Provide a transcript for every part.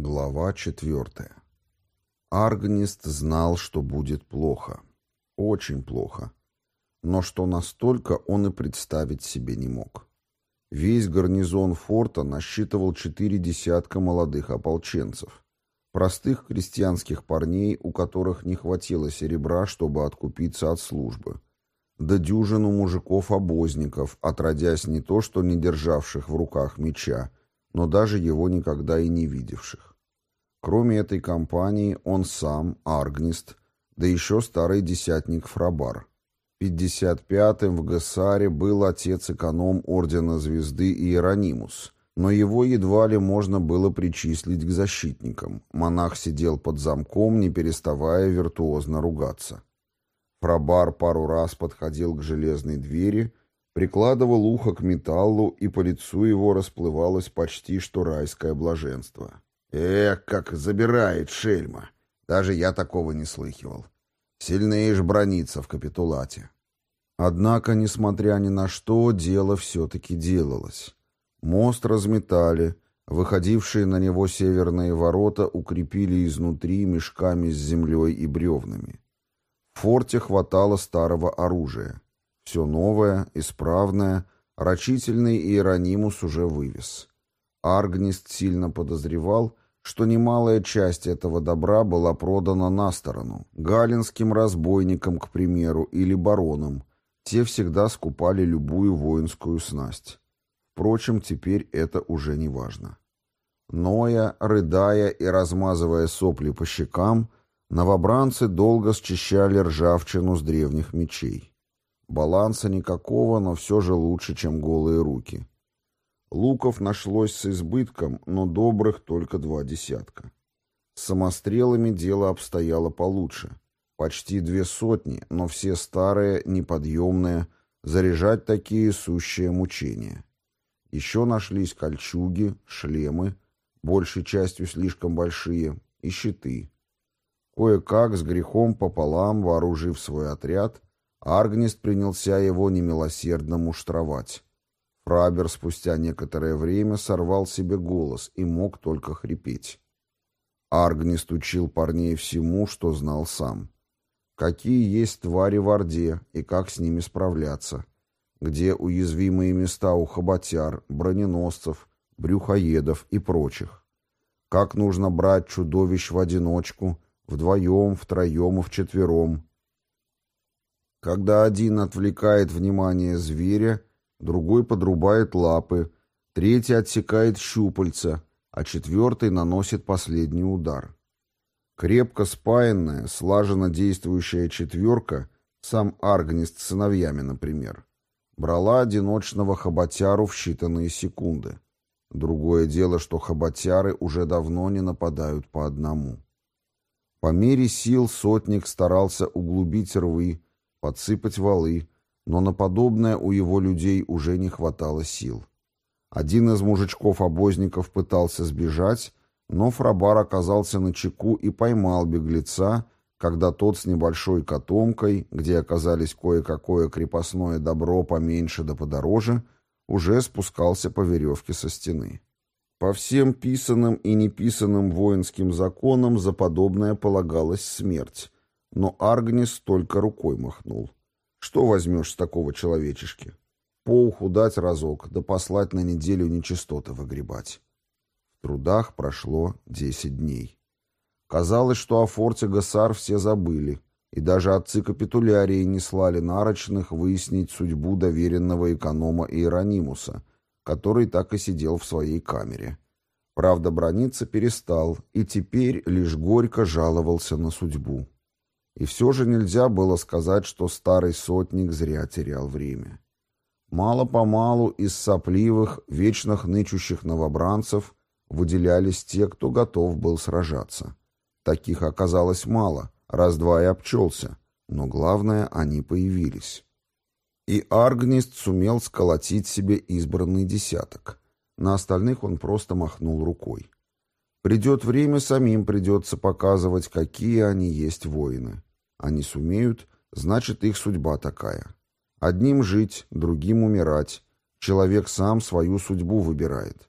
Глава четвертая. Аргнист знал, что будет плохо. Очень плохо. Но что настолько он и представить себе не мог. Весь гарнизон форта насчитывал четыре десятка молодых ополченцев. Простых крестьянских парней, у которых не хватило серебра, чтобы откупиться от службы. Да дюжину мужиков-обозников, отродясь не то что не державших в руках меча, но даже его никогда и не видевших. Кроме этой компании, он сам, Аргнист, да еще старый десятник Фрабар. 55-м в Гессаре был отец-эконом Ордена Звезды Иеронимус, но его едва ли можно было причислить к защитникам. Монах сидел под замком, не переставая виртуозно ругаться. Фрабар пару раз подходил к железной двери прикладывал ухо к металлу, и по лицу его расплывалось почти что райское блаженство. «Эх, как забирает шельма! Даже я такого не слыхивал. Сильнее ж брониться в капитулате». Однако, несмотря ни на что, дело все-таки делалось. Мост разметали, выходившие на него северные ворота укрепили изнутри мешками с землей и бревнами. В форте хватало старого оружия. Все новое, исправное, рачительный Иеронимус уже вывез. Аргнист сильно подозревал, что немалая часть этого добра была продана на сторону, галинским разбойникам, к примеру, или баронам. Те всегда скупали любую воинскую снасть. Впрочем, теперь это уже не важно. Ноя, рыдая и размазывая сопли по щекам, новобранцы долго счищали ржавчину с древних мечей. Баланса никакого, но все же лучше, чем голые руки. Луков нашлось с избытком, но добрых только два десятка. С самострелами дело обстояло получше. Почти две сотни, но все старые, неподъемные, заряжать такие сущие мучения. Еще нашлись кольчуги, шлемы, большей частью слишком большие, и щиты. Кое-как с грехом пополам, вооружив свой отряд, Аргнист принялся его немилосердно муштровать. Фрабер спустя некоторое время сорвал себе голос и мог только хрипеть. Аргнист учил парней всему, что знал сам. Какие есть твари в Орде и как с ними справляться. Где уязвимые места у хоботяр, броненосцев, брюхоедов и прочих. Как нужно брать чудовищ в одиночку, вдвоем, втроем и вчетвером, когда один отвлекает внимание зверя, другой подрубает лапы, третий отсекает щупальца, а четвертый наносит последний удар. Крепко спаянная, слаженно действующая четверка, сам Аргнист с сыновьями, например, брала одиночного хоботяру в считанные секунды. Другое дело, что хоботяры уже давно не нападают по одному. По мере сил сотник старался углубить рвы, подсыпать валы, но на подобное у его людей уже не хватало сил. Один из мужичков-обозников пытался сбежать, но Фрабар оказался на чеку и поймал беглеца, когда тот с небольшой котомкой, где оказались кое-какое крепостное добро поменьше да подороже, уже спускался по веревке со стены. По всем писанным и неписанным воинским законам за подобное полагалась смерть, но Аргнис только рукой махнул. Что возьмешь с такого человечешки? По уху дать разок, да послать на неделю нечистоты выгребать. В трудах прошло десять дней. Казалось, что о форте Гасар все забыли, и даже отцы капитулярии не слали нарочных выяснить судьбу доверенного эконома Иеронимуса, который так и сидел в своей камере. Правда, брониться перестал, и теперь лишь горько жаловался на судьбу. И все же нельзя было сказать, что старый сотник зря терял время. Мало-помалу из сопливых, вечных нычущих новобранцев выделялись те, кто готов был сражаться. Таких оказалось мало, раз-два и обчелся, но главное, они появились. И Аргнист сумел сколотить себе избранный десяток. На остальных он просто махнул рукой. Придет время, самим придется показывать, какие они есть воины. Они сумеют, значит, их судьба такая. Одним жить, другим умирать. Человек сам свою судьбу выбирает.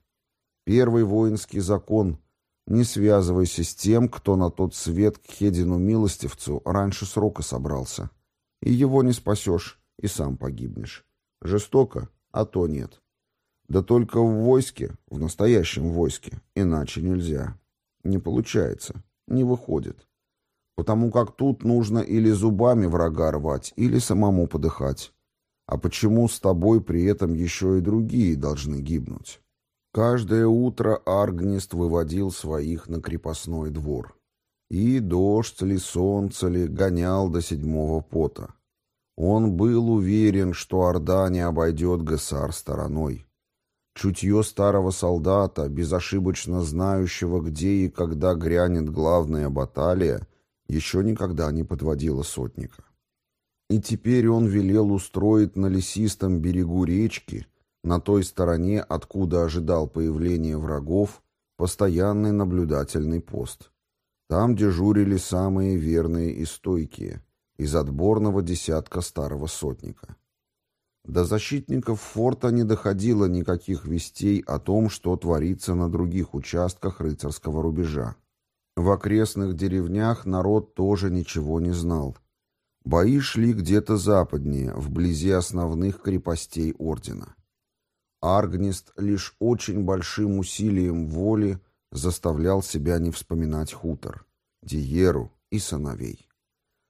Первый воинский закон Не связывайся с тем, кто на тот свет к Хедину милостивцу раньше срока собрался. И его не спасешь, и сам погибнешь. Жестоко, а то нет. Да только в войске, в настоящем войске, иначе нельзя. Не получается, не выходит. Потому как тут нужно или зубами врага рвать, или самому подыхать. А почему с тобой при этом еще и другие должны гибнуть? Каждое утро Аргнист выводил своих на крепостной двор. И дождь ли, солнце ли, гонял до седьмого пота. Он был уверен, что Орда не обойдет Гессар стороной. Чутье старого солдата, безошибочно знающего, где и когда грянет главная баталия, еще никогда не подводило сотника. И теперь он велел устроить на лесистом берегу речки на той стороне, откуда ожидал появления врагов, постоянный наблюдательный пост. Там дежурили самые верные и стойкие, из отборного десятка старого сотника. До защитников форта не доходило никаких вестей о том, что творится на других участках рыцарского рубежа. В окрестных деревнях народ тоже ничего не знал. Бои шли где-то западнее, вблизи основных крепостей ордена. Аргнист лишь очень большим усилием воли заставлял себя не вспоминать хутор, Диеру и сыновей.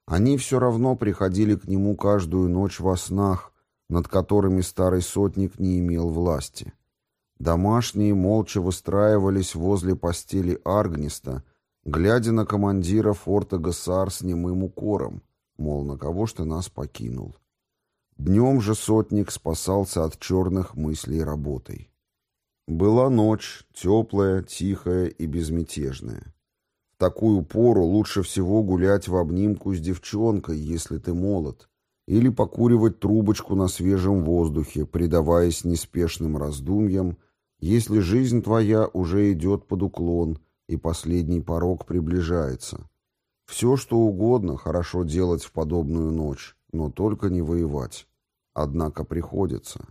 Они все равно приходили к нему каждую ночь во снах, над которыми старый сотник не имел власти. Домашние молча выстраивались возле постели Аргниста, глядя на командира форта Гасар с немым укором, мол, на кого ж ты нас покинул. Днем же сотник спасался от черных мыслей работой. Была ночь, теплая, тихая и безмятежная. В такую пору лучше всего гулять в обнимку с девчонкой, если ты молод, или покуривать трубочку на свежем воздухе, предаваясь неспешным раздумьям, если жизнь твоя уже идет под уклон и последний порог приближается. Все, что угодно, хорошо делать в подобную ночь, но только не воевать. Однако приходится.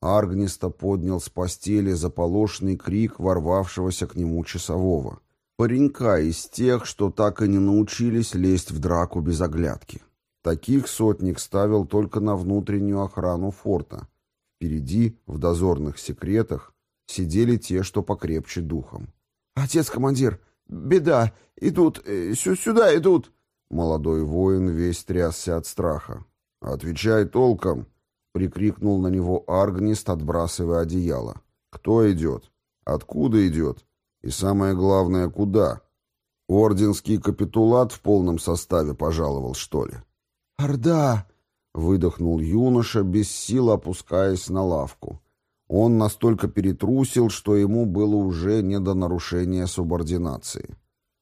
Аргниста поднял с постели заполошный крик ворвавшегося к нему часового. Паренька из тех, что так и не научились лезть в драку без оглядки. Таких сотник ставил только на внутреннюю охрану форта. Впереди, в дозорных секретах, сидели те, что покрепче духом. «Отец-командир, беда! Идут! Э, сюда идут!» Молодой воин весь трясся от страха. «Отвечай толком!» — прикрикнул на него Аргнист, отбрасывая одеяло. «Кто идет? Откуда идет? И самое главное, куда? Орденский капитулат в полном составе пожаловал, что ли?» «Орда!» — выдохнул юноша, без сил опускаясь на лавку. Он настолько перетрусил, что ему было уже не до нарушения субординации.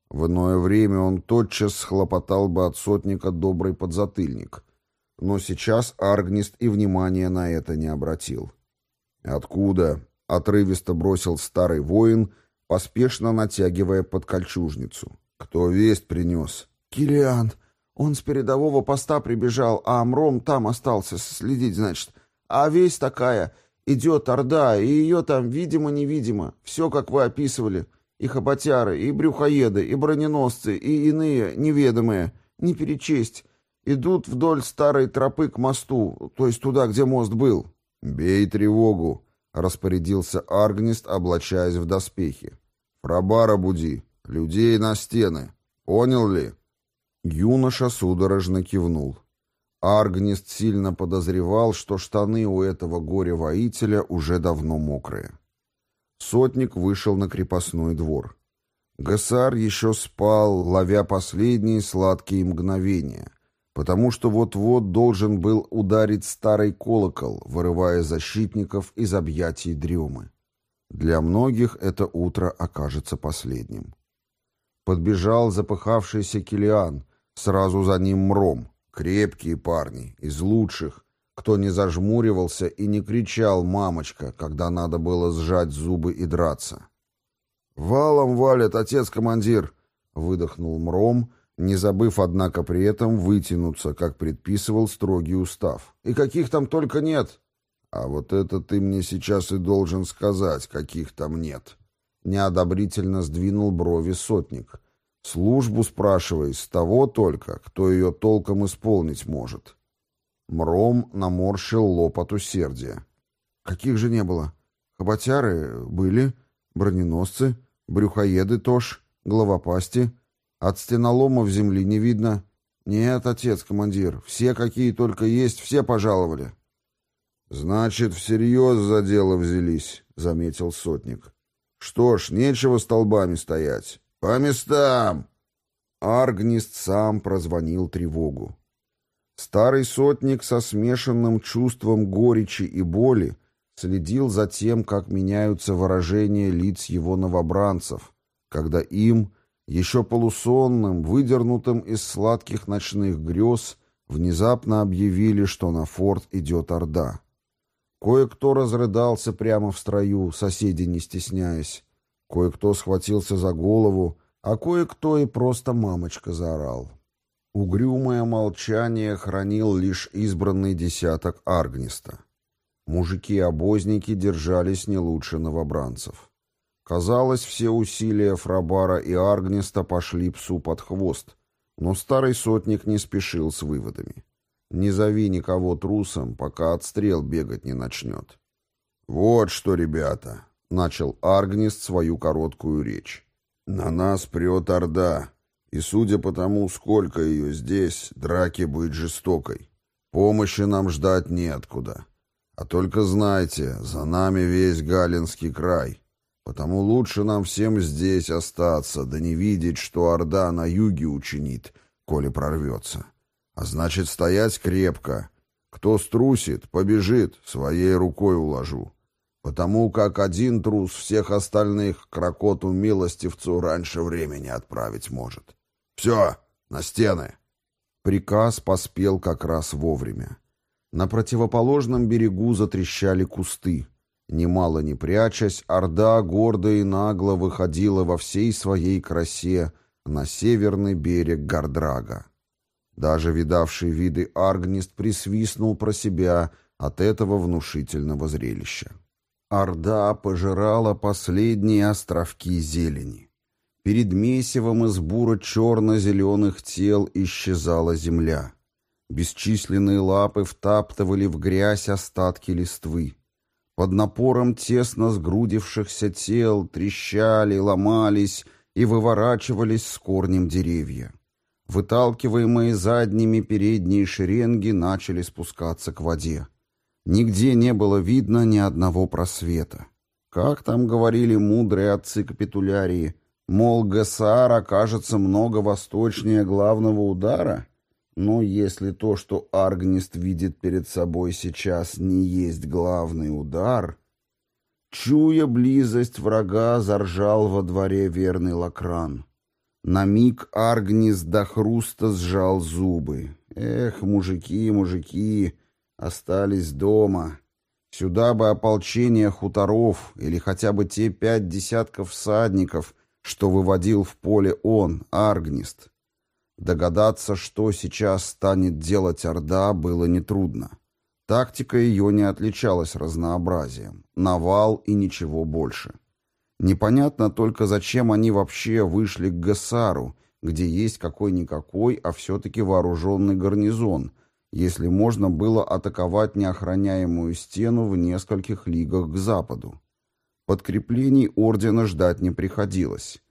В иное время он тотчас схлопотал бы от сотника добрый подзатыльник — но сейчас Аргнист и внимания на это не обратил. «Откуда?» — отрывисто бросил старый воин, поспешно натягивая под кольчужницу. «Кто весть принес?» «Килиан. Он с передового поста прибежал, а Амром там остался следить, значит. А весть такая. Идет Орда, и ее там видимо-невидимо. Все, как вы описывали. И хоботяры, и брюхоеды, и броненосцы, и иные неведомые. Не перечесть. Идут вдоль старой тропы к мосту, то есть туда, где мост был. «Бей тревогу», — распорядился Аргнист, облачаясь в доспехи. «Фрабара буди, людей на стены. Понял ли?» Юноша судорожно кивнул. Аргнист сильно подозревал, что штаны у этого горя-воителя уже давно мокрые. Сотник вышел на крепостной двор. Гасар еще спал, ловя последние сладкие мгновения, потому что вот-вот должен был ударить старый колокол, вырывая защитников из объятий дремы. Для многих это утро окажется последним. Подбежал запыхавшийся Килиан, сразу за ним Мром, крепкие парни, из лучших, кто не зажмуривался и не кричал «мамочка», когда надо было сжать зубы и драться. «Валом валит, отец-командир!» — выдохнул Мром, не забыв, однако, при этом вытянуться, как предписывал строгий устав. И каких там только нет. А вот это ты мне сейчас и должен сказать, каких там нет. Неодобрительно сдвинул брови сотник. Службу спрашивай с того только, кто ее толком исполнить может. Мром наморщил лоб от усердия. Каких же не было? Хоботяры были, броненосцы, брюхоеды тоже, головопасти. От стеноломов земли не видно. Нет, отец, командир, все, какие только есть, все пожаловали. Значит, всерьез за дело взялись, заметил сотник. Что ж, нечего столбами стоять. По местам! Аргнист сам прозвонил тревогу. Старый сотник со смешанным чувством горечи и боли следил за тем, как меняются выражения лиц его новобранцев, когда им, еще полусонным, выдернутым из сладких ночных грез, внезапно объявили, что на форт идет Орда. Кое-кто разрыдался прямо в строю, соседи не стесняясь. Кое-кто схватился за голову, а кое-кто и просто мамочка заорал. Угрюмое молчание хранил лишь избранный десяток Аргниста. Мужики-обозники держались не лучше новобранцев. Казалось, все усилия Фрабара и Аргниста пошли псу под хвост, но старый сотник не спешил с выводами. Не зови никого трусом, пока отстрел бегать не начнет. «Вот что, ребята!» — начал Аргнист свою короткую речь. «На нас прет Орда, и, судя по тому, сколько ее здесь, драки будет жестокой. Помощи нам ждать неоткуда. А только знайте, за нами весь Галинский край. Потому лучше нам всем здесь остаться, да не видеть, что Орда на юге учинит, коли прорвется. А значит, стоять крепко. Кто струсит, побежит, своей рукой уложу. Потому как один трус всех остальных крокоту милостивцу раньше времени отправить может. «Все, на стены!» Приказ поспел как раз вовремя. На противоположном берегу затрещали кусты. Немало не прячась, Орда гордо и нагло выходила во всей своей красе на северный берег Гардрага. Даже видавший виды Аргнист присвистнул про себя от этого внушительного зрелища. Орда пожирала последние островки зелени. Перед месивом из буро-черно-зеленых тел исчезала земля. Бесчисленные лапы втаптывали в грязь остатки листвы. Под напором тесно сгрудившихся тел трещали, ломались и выворачивались с корнем деревья. Выталкиваемые задними передние шеренги начали спускаться к воде. Нигде не было видно ни одного просвета. Как там говорили мудрые отцы капитулярии — Мол, ГСАР окажется много восточнее главного удара? Но если то, что Аргнист видит перед собой сейчас, не есть главный удар... Чуя близость врага, заржал во дворе верный лакран. На миг Аргнис до хруста сжал зубы. Эх, мужики, мужики, остались дома. Сюда бы ополчение хуторов или хотя бы те пять десятков всадников, что выводил в поле он, Аргнист. Догадаться, что сейчас станет делать Орда, было нетрудно. Тактика ее не отличалась разнообразием. Навал и ничего больше. Непонятно только, зачем они вообще вышли к Гессару, где есть какой-никакой, а все-таки вооруженный гарнизон, если можно было атаковать неохраняемую стену в нескольких лигах к западу. Подкреплений ордена ждать не приходилось.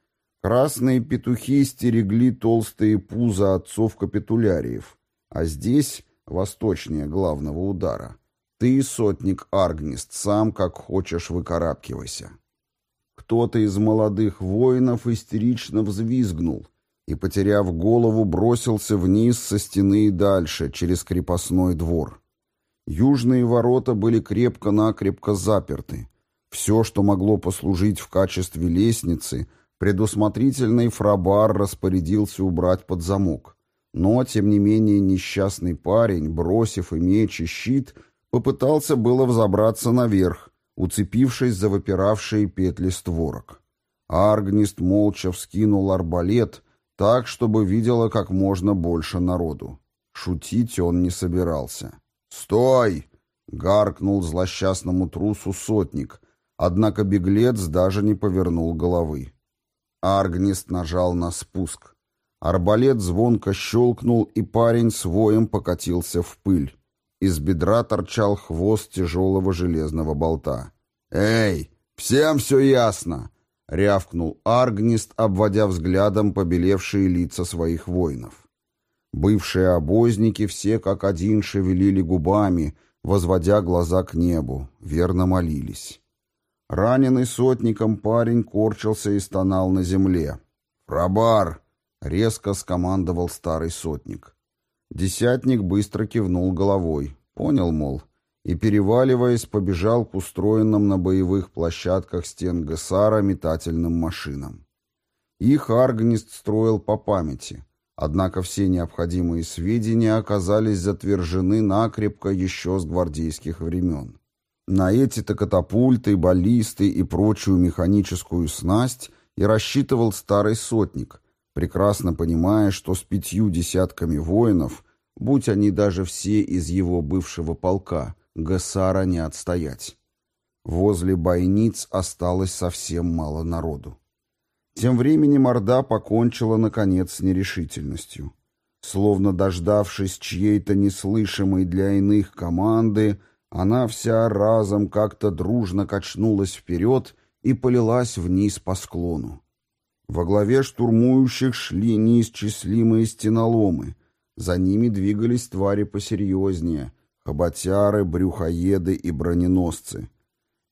Красные петухи стерегли толстые пузо отцов-капитуляриев, а здесь, восточнее главного удара, ты, сотник Аргнист, сам как хочешь выкарабкивайся. Кто-то из молодых воинов истерично взвизгнул и, потеряв голову, бросился вниз со стены и дальше, через крепостной двор. Южные ворота были крепко-накрепко заперты, все, что могло послужить в качестве лестницы, предусмотрительный фрабар распорядился убрать под замок. Но, тем не менее, несчастный парень, бросив и меч, и щит, попытался было взобраться наверх, уцепившись за выпиравшие петли створок. Аргнист молча вскинул арбалет так, чтобы видела как можно больше народу. Шутить он не собирался. «Стой!» — гаркнул злосчастному трусу сотник, Однако беглец даже не повернул головы. Аргнист нажал на спуск. Арбалет звонко щелкнул, и парень с воем покатился в пыль. Из бедра торчал хвост тяжелого железного болта. «Эй, всем все ясно!» — рявкнул Аргнист, обводя взглядом побелевшие лица своих воинов. Бывшие обозники все как один шевелили губами, возводя глаза к небу, верно молились. Раненый сотником парень корчился и стонал на земле. «Фрабар!» — резко скомандовал старый сотник. Десятник быстро кивнул головой. Понял, мол, и, переваливаясь, побежал к устроенным на боевых площадках стен Гессара метательным машинам. Их Аргнист строил по памяти, однако все необходимые сведения оказались затвержены накрепко еще с гвардейских времен. На эти-то катапульты, баллисты и прочую механическую снасть и рассчитывал старый сотник, прекрасно понимая, что с пятью десятками воинов, будь они даже все из его бывшего полка, Гасара не отстоять. Возле бойниц осталось совсем мало народу. Тем временем Орда покончила, наконец, с нерешительностью. Словно дождавшись чьей-то неслышимой для иных команды, она вся разом как-то дружно качнулась вперед и полилась вниз по склону. Во главе штурмующих шли неисчислимые стеноломы. За ними двигались твари посерьезнее — хоботяры, брюхоеды и броненосцы.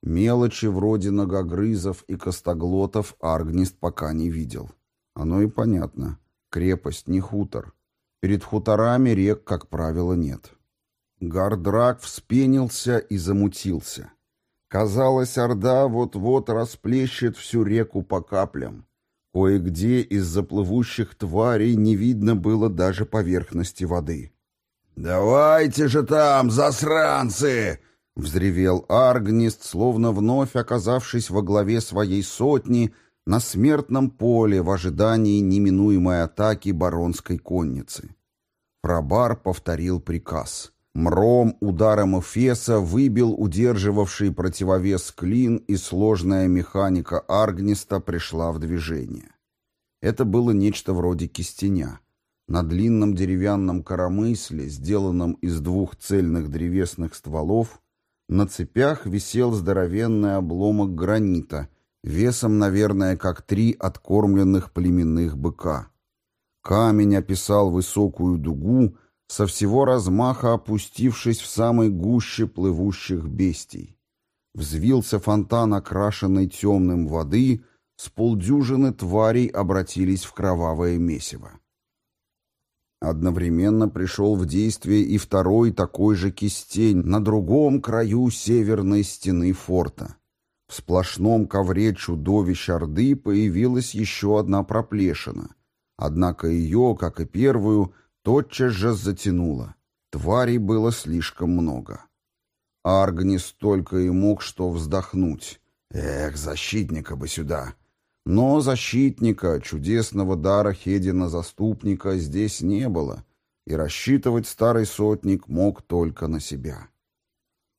Мелочи вроде ногогрызов и костоглотов Аргнист пока не видел. Оно и понятно. Крепость не хутор. Перед хуторами рек, как правило, нет. Гардрак вспенился и замутился. Казалось, Орда вот-вот расплещет всю реку по каплям. Кое-где из заплывущих тварей не видно было даже поверхности воды. «Давайте же там, засранцы!» — взревел Аргнист, словно вновь оказавшись во главе своей сотни на смертном поле в ожидании неминуемой атаки баронской конницы. Фрабар повторил приказ — Мром ударом Эфеса выбил удерживавший противовес клин, и сложная механика Аргниста пришла в движение. Это было нечто вроде кистеня. На длинном деревянном коромысле, сделанном из двух цельных древесных стволов, на цепях висел здоровенный обломок гранита, весом, наверное, как три откормленных племенных быка. Камень описал высокую дугу, со всего размаха опустившись в самой гуще плывущих бестий. Взвился фонтан, окрашенный темным воды, с полдюжины тварей обратились в кровавое месиво. Одновременно пришел в действие и второй такой же кистень на другом краю северной стены форта. В сплошном ковре чудовищ Орды появилась еще одна проплешина. Однако ее, как и первую, тотчас же затянуло. Тварей было слишком много. Аргнис только и мог что вздохнуть. Эх, защитника бы сюда. Но защитника, чудесного дара Хедина-заступника, здесь не было, и рассчитывать старый сотник мог только на себя.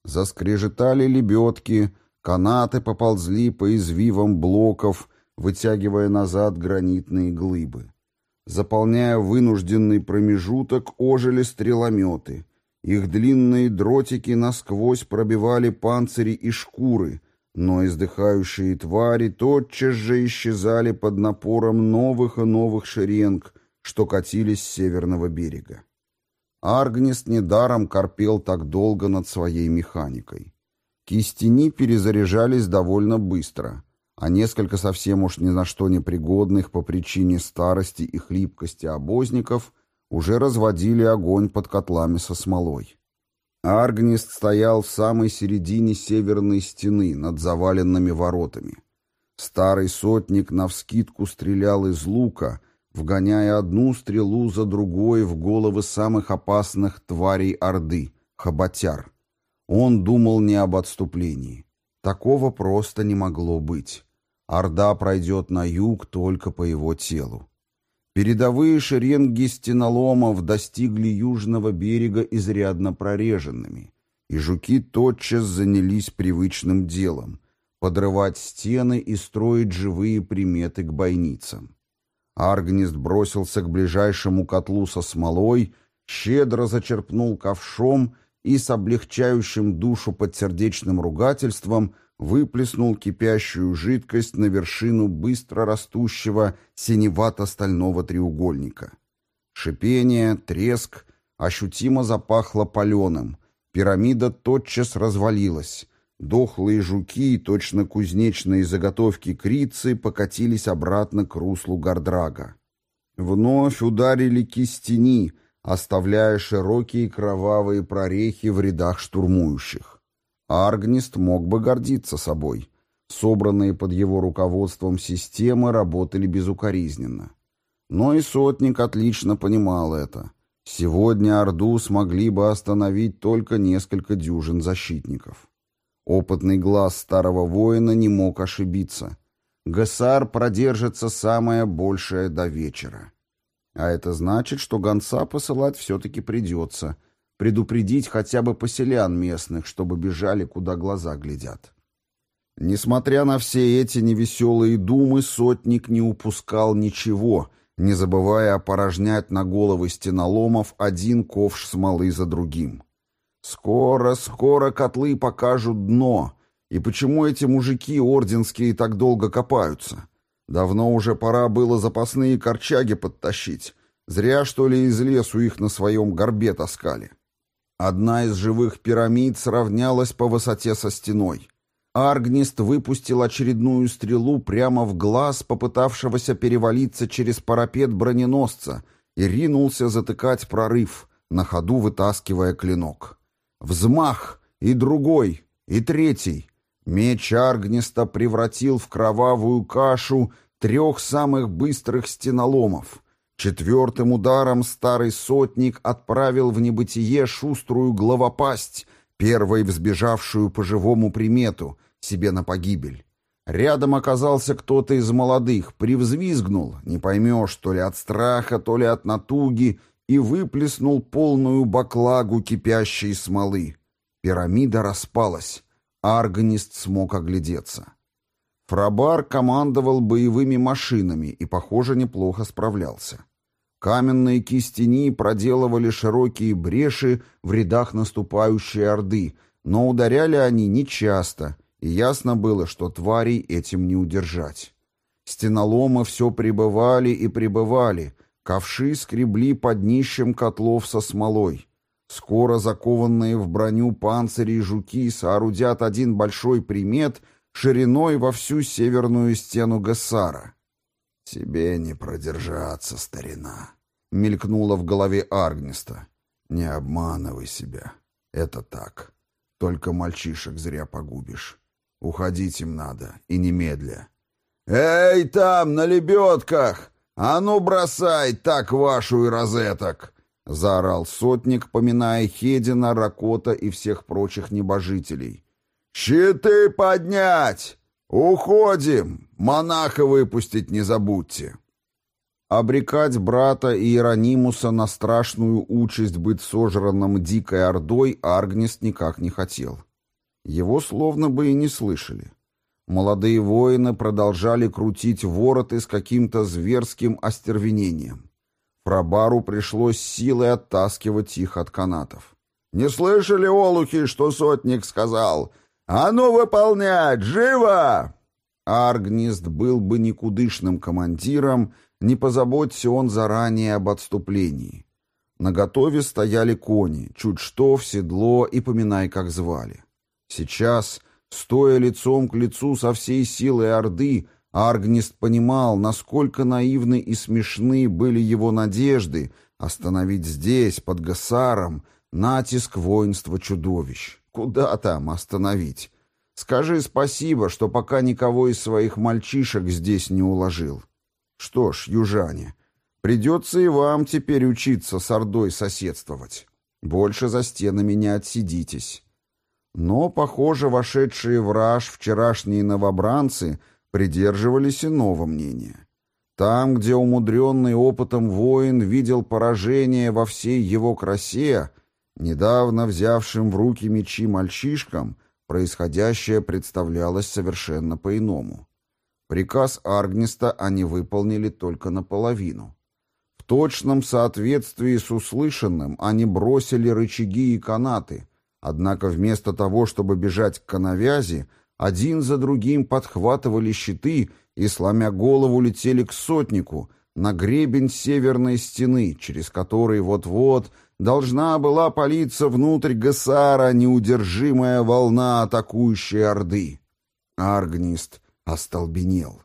Заскрежетали лебедки, канаты поползли по извивам блоков, вытягивая назад гранитные глыбы. Заполняя вынужденный промежуток, ожили стрелометы. Их длинные дротики насквозь пробивали панцири и шкуры, но издыхающие твари тотчас же исчезали под напором новых и новых шеренг, что катились с северного берега. Аргнист недаром корпел так долго над своей механикой. Кистени перезаряжались довольно быстро а несколько совсем уж ни на что не пригодных по причине старости и хлипкости обозников уже разводили огонь под котлами со смолой. Аргнист стоял в самой середине северной стены над заваленными воротами. Старый сотник навскидку стрелял из лука, вгоняя одну стрелу за другой в головы самых опасных тварей Орды — хоботяр. Он думал не об отступлении. Такого просто не могло быть. Орда пройдет на юг только по его телу. Передовые шеренги стеноломов достигли южного берега изрядно прореженными, и жуки тотчас занялись привычным делом, подрывать стены и строить живые приметы к бойницам. Аргнист бросился к ближайшему котлу со смолой, щедро зачерпнул ковшом и с облегчающим душу подсердечным ругательством выплеснул кипящую жидкость на вершину быстро растущего синевато-стального треугольника. Шипение, треск, ощутимо запахло паленым. Пирамида тотчас развалилась. Дохлые жуки, точно кузнечные заготовки крицы, покатились обратно к руслу Гордрага. Вновь ударили кистени — оставляя широкие кровавые прорехи в рядах штурмующих. Аргнист мог бы гордиться собой. Собранные под его руководством системы работали безукоризненно. Но и сотник отлично понимал это. Сегодня Орду смогли бы остановить только несколько дюжин защитников. Опытный глаз старого воина не мог ошибиться. Гасар продержится самое большее до вечера. А это значит, что гонца посылать все-таки придется. Предупредить хотя бы поселян местных, чтобы бежали, куда глаза глядят. Несмотря на все эти невеселые думы, сотник не упускал ничего, не забывая опорожнять на головы стеноломов один ковш смолы за другим. Скоро, скоро котлы покажут дно. И почему эти мужики орденские так долго копаются? Давно уже пора было запасные корчаги подтащить. Зря, что ли, из лесу их на своем горбе таскали. Одна из живых пирамид сравнялась по высоте со стеной. Аргнист выпустил очередную стрелу прямо в глаз попытавшегося перевалиться через парапет броненосца и ринулся затыкать прорыв, на ходу вытаскивая клинок. Взмах! И другой! И третий! Меч Аргниста превратил в кровавую кашу трех самых быстрых стеноломов. Четвертым ударом старый сотник отправил в небытие шуструю главопасть, первой взбежавшую по живому примету, себе на погибель. Рядом оказался кто-то из молодых, привзвизгнул, не поймешь, то ли от страха, то ли от натуги, и выплеснул полную баклагу кипящей смолы. Пирамида распалась. Аргонист смог оглядеться. Фрабар командовал боевыми машинами и, похоже, неплохо справлялся. Каменные кистени проделывали широкие бреши в рядах наступающей орды, но ударяли они нечасто, и ясно было, что тварей этим не удержать. Стеноломы все прибывали и прибывали, ковши скребли под днищем котлов со смолой. Скоро закованные в броню панцири и жуки соорудят один большой примет шириной во всю северную стену Гессара. «Тебе не продержаться, старина», — мелькнуло в голове Аргниста. «Не обманывай себя. Это так. Только мальчишек зря погубишь. Уходить им надо, и немедля». «Эй, там, на лебедках! А ну бросай так вашу и розеток!» — заорал сотник, поминая Хедина, Ракота и всех прочих небожителей. «Щиты поднять! Уходим! Монаха выпустить не забудьте!» Обрекать брата Иеронимуса на страшную участь быть сожранным дикой ордой Аргнест никак не хотел. Его словно бы и не слышали. Молодые воины продолжали крутить вороты с каким-то зверским остервенением. Пробару пришлось силой оттаскивать их от канатов. «Не слышали, олухи, что сотник сказал? А ну выполнять! Живо!» Аргнист был бы никудышным командиром, не позаботься он заранее об отступлении. На готове стояли кони, чуть что в седло и поминай, как звали. Сейчас, стоя лицом к лицу со всей силой Орды, Аргнист понимал, насколько наивны и смешны были его надежды остановить здесь, под Гасаром, натиск воинства чудовищ. Куда там остановить? Скажи спасибо, что пока никого из своих мальчишек здесь не уложил. Что ж, южане, придется и вам теперь учиться с Ордой соседствовать. Больше за стенами не отсидитесь. Но, похоже, вошедшие в раж вчерашние новобранцы — придерживались иного мнения. Там, где умудренный опытом воин видел поражение во всей его красе, недавно взявшим в руки мечи мальчишкам, происходящее представлялось совершенно по-иному. Приказ Аргниста они выполнили только наполовину. В точном соответствии с услышанным они бросили рычаги и канаты, однако вместо того, чтобы бежать к канавязи, один за другим подхватывали щиты и, сломя голову, летели к сотнику, на гребень северной стены, через который вот-вот должна была палиться внутрь Гессара неудержимая волна атакующей Орды. Аргнист остолбенел.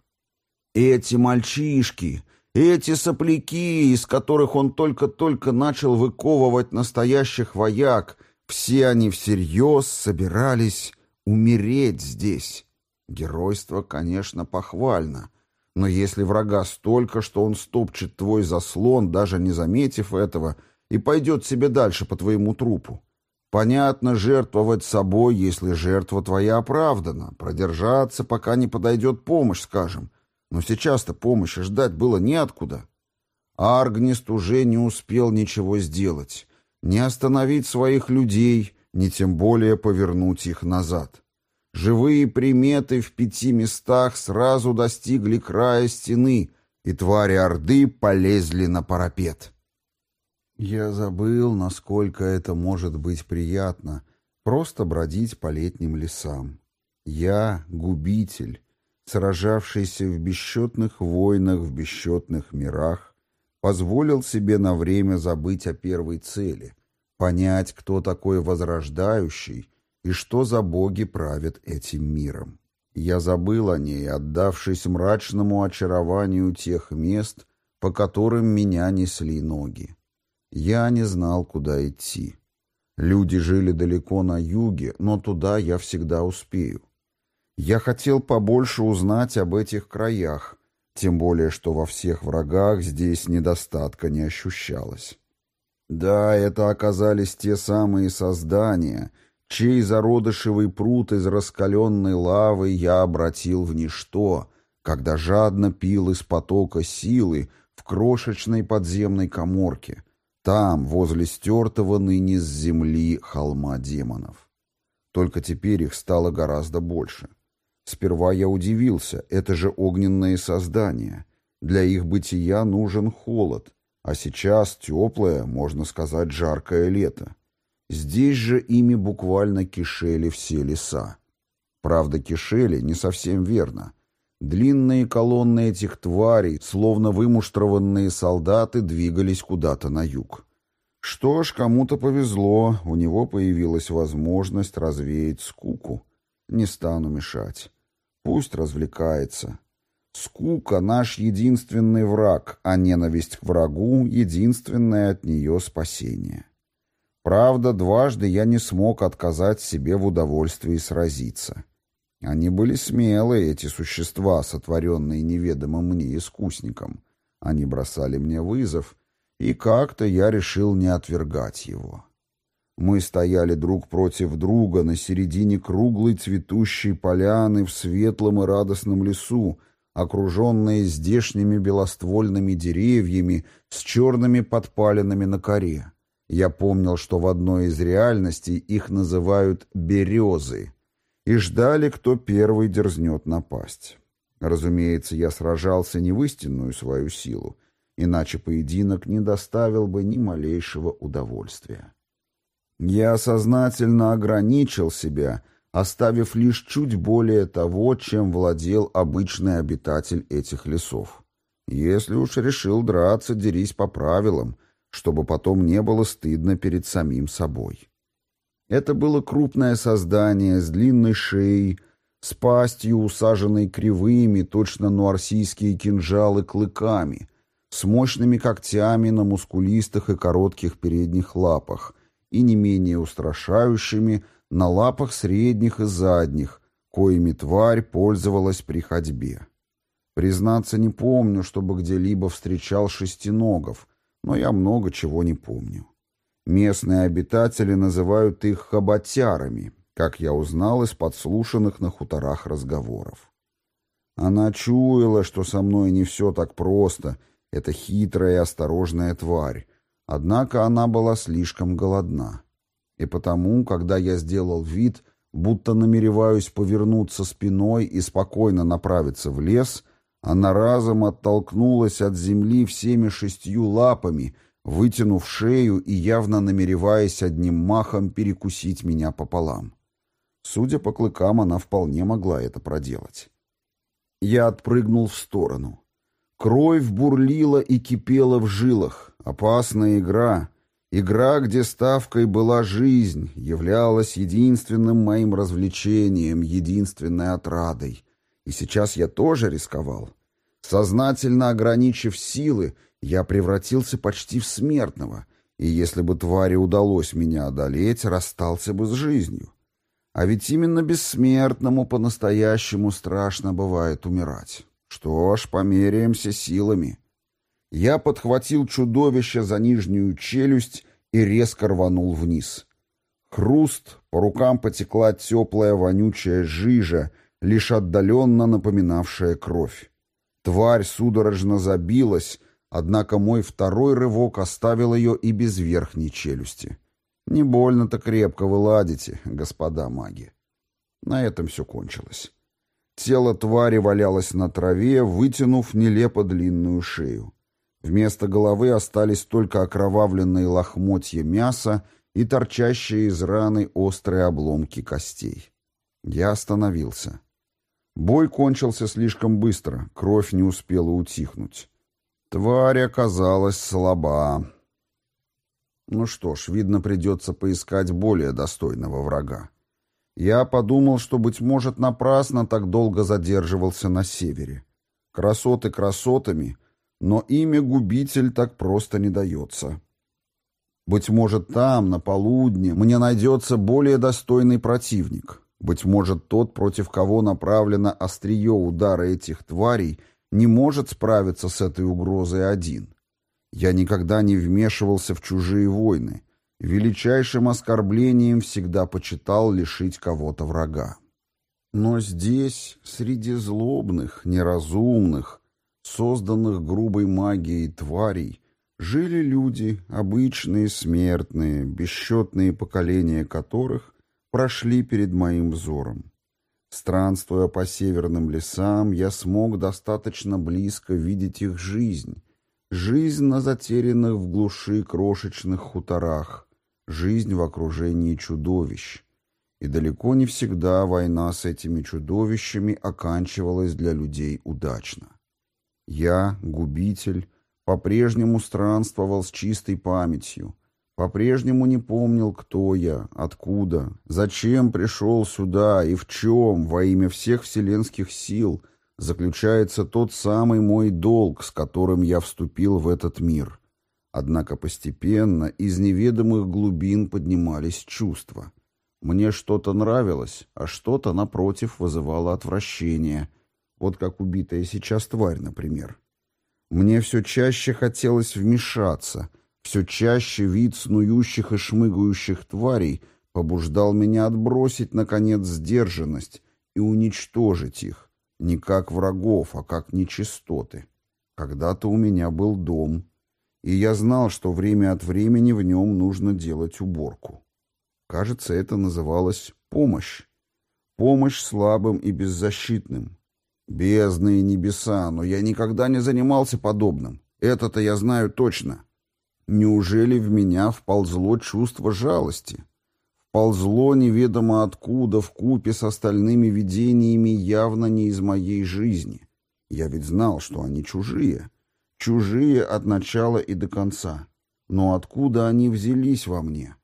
Эти мальчишки, эти сопляки, из которых он только-только начал выковывать настоящих вояк, все они всерьез собирались умереть здесь. Геройство, конечно, похвально, но если врага столько, что он стопчет твой заслон, даже не заметив этого, и пойдет себе дальше по твоему трупу. Понятно, жертвовать собой, если жертва твоя оправдана, продержаться, пока не подойдет помощь, скажем. Но сейчас-то помощи ждать было неоткуда. Аргнист уже не успел ничего сделать. Не остановить своих людей, ни тем более повернуть их назад. Живые приметы в пяти местах сразу достигли края стены, и твари Орды полезли на парапет. Я забыл, насколько это может быть приятно, просто бродить по летним лесам. Я — губитель, сражавшийся в бесчетных войнах в бесчетных мирах, позволил себе на время забыть о первой цели, понять, кто такой возрождающий и что за боги правят этим миром. Я забыл о ней, отдавшись мрачному очарованию тех мест, по которым меня несли ноги. Я не знал, куда идти. Люди жили далеко на юге, но туда я всегда успею. Я хотел побольше узнать об этих краях, тем более, что во всех врагах здесь недостатка не ощущалось. Да, это оказались те самые создания, чей зародышевый пруд из раскаленной лавы я обратил в ничто, когда жадно пил из потока силы в крошечной подземной коморке, там, возле стертого ныне с земли холма демонов. Только теперь их стало гораздо больше. Сперва я удивился, это же огненные создания. Для их бытия нужен холод, а сейчас теплое, можно сказать, жаркое лето. Здесь же ими буквально кишели все леса. Правда, кишели не совсем верно. Длинные колонны этих тварей, словно вымуштрованные солдаты, двигались куда-то на юг. Что ж, кому-то повезло, у него появилась возможность развеять скуку. Не стану мешать. Пусть развлекается. Скука — наш единственный враг, а ненависть к врагу — единственное от нее спасение. Правда, дважды я не смог отказать себе в удовольствии сразиться. Они были смелые, эти существа, сотворенные неведомым мне искусником. Они бросали мне вызов, и как-то я решил не отвергать его. Мы стояли друг против друга на середине круглой цветущей поляны в светлом и радостном лесу, окруженные здешними белоствольными деревьями с черными подпалинами на коре. Я помнил, что в одной из реальностей их называют «березы», и ждали, кто первый дерзнет напасть. Разумеется, я сражался не в истинную свою силу, иначе поединок не доставил бы ни малейшего удовольствия. Я сознательно ограничил себя, оставив лишь чуть более того, чем владел обычный обитатель этих лесов. Если уж решил драться, дерись по правилам — чтобы потом не было стыдно перед самим собой. Это было крупное создание с длинной шеей, с пастью, усаженной кривыми, точно нуарсийские кинжалы, клыками, с мощными когтями на мускулистых и коротких передних лапах и не менее устрашающими на лапах средних и задних, коими тварь пользовалась при ходьбе. Признаться, не помню, чтобы где-либо встречал шестиногов, но я много чего не помню. Местные обитатели называют их хоботярами, как я узнал из подслушанных на хуторах разговоров. Она чуяла, что со мной не все так просто, это хитрая и осторожная тварь, однако она была слишком голодна. И потому, когда я сделал вид, будто намереваюсь повернуться спиной и спокойно направиться в лес, она разом оттолкнулась от земли всеми шестью лапами, вытянув шею и явно намереваясь одним махом перекусить меня пополам. Судя по клыкам, она вполне могла это проделать. Я отпрыгнул в сторону. Кровь бурлила и кипела в жилах. Опасная игра. Игра, где ставкой была жизнь, являлась единственным моим развлечением, единственной отрадой. И сейчас я тоже рисковал. Сознательно ограничив силы, я превратился почти в смертного, и если бы твари удалось меня одолеть, расстался бы с жизнью. А ведь именно бессмертному по-настоящему страшно бывает умирать. Что ж, померяемся силами. Я подхватил чудовище за нижнюю челюсть и резко рванул вниз. Хруст, по рукам потекла теплая вонючая жижа, лишь отдаленно напоминавшая кровь. Тварь судорожно забилась, однако мой второй рывок оставил ее и без верхней челюсти. Не больно-то крепко вы ладите, господа маги. На этом все кончилось. Тело твари валялось на траве, вытянув нелепо длинную шею. Вместо головы остались только окровавленные лохмотья мяса и торчащие из раны острые обломки костей. Я остановился. Бой кончился слишком быстро, кровь не успела утихнуть. Тварь оказалась слаба. Ну что ж, видно, придется поискать более достойного врага. Я подумал, что, быть может, напрасно так долго задерживался на севере. Красоты красотами, но имя губитель так просто не дается. Быть может, там, на полудне, мне найдется более достойный противник. Быть может, тот, против кого направлено острие удара этих тварей, не может справиться с этой угрозой один. Я никогда не вмешивался в чужие войны. Величайшим оскорблением всегда почитал лишить кого-то врага. Но здесь, среди злобных, неразумных, созданных грубой магией тварей, жили люди, обычные смертные, бесчетные поколения которых прошли перед моим взором. Странствуя по северным лесам, я смог достаточно близко видеть их жизнь, Жизнь на затерянных в глуши крошечных хуторах, жизнь в окружении чудовищ. И далеко не всегда война с этими чудовищами оканчивалась для людей удачно. Я, губитель, по-прежнему странствовал с чистой памятью, по-прежнему не помнил, кто я, откуда, зачем пришел сюда и в чем во имя всех вселенских сил – заключается тот самый мой долг, с которым я вступил в этот мир. Однако постепенно из неведомых глубин поднимались чувства. Мне что-то нравилось, а что-то, напротив, вызывало отвращение. Вот как убитая сейчас тварь, например. Мне все чаще хотелось вмешаться. Все чаще вид снующих и шмыгающих тварей побуждал меня отбросить, наконец, сдержанность и уничтожить их, не как врагов, а как нечистоты. Когда-то у меня был дом, и я знал, что время от времени в нем нужно делать уборку. Кажется, это называлось помощь. Помощь слабым и беззащитным. Бездные небеса, но я никогда не занимался подобным. Это-то я знаю точно. Неужели в меня вползло чувство жалости? ползло неведомо откуда в купе с остальными видениями явно не из моей жизни. Я ведь знал, что они чужие. Чужие от начала и до конца. Но откуда они взялись во мне?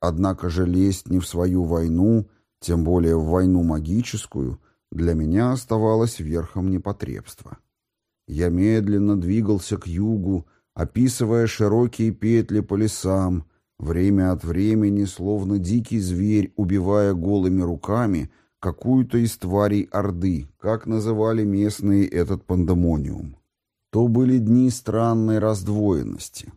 Однако же лезть не в свою войну, тем более в войну магическую, для меня оставалось верхом непотребства. Я медленно двигался к югу, описывая широкие петли по лесам, Время от времени, словно дикий зверь, убивая голыми руками какую-то из тварей Орды, как называли местные этот пандемониум. То были дни странной раздвоенности.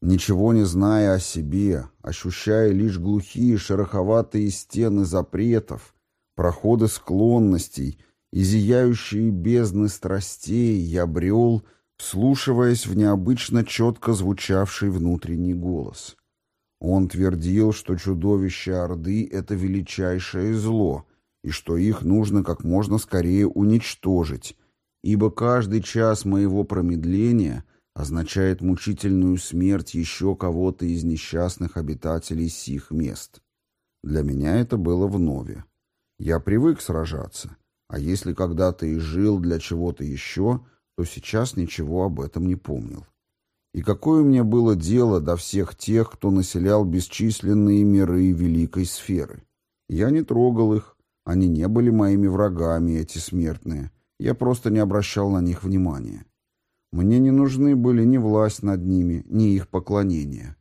Ничего не зная о себе, ощущая лишь глухие шероховатые стены запретов, проходы склонностей и зияющие бездны страстей, я брел, вслушиваясь в необычно четко звучавший внутренний голос — Он твердил, что чудовище Орды — это величайшее зло, и что их нужно как можно скорее уничтожить, ибо каждый час моего промедления означает мучительную смерть еще кого-то из несчастных обитателей сих мест. Для меня это было вновь. Я привык сражаться, а если когда-то и жил для чего-то еще, то сейчас ничего об этом не помнил. И какое мне было дело до всех тех, кто населял бесчисленные миры великой сферы? Я не трогал их, они не были моими врагами, эти смертные. Я просто не обращал на них внимания. Мне не нужны были ни власть над ними, ни их поклонение.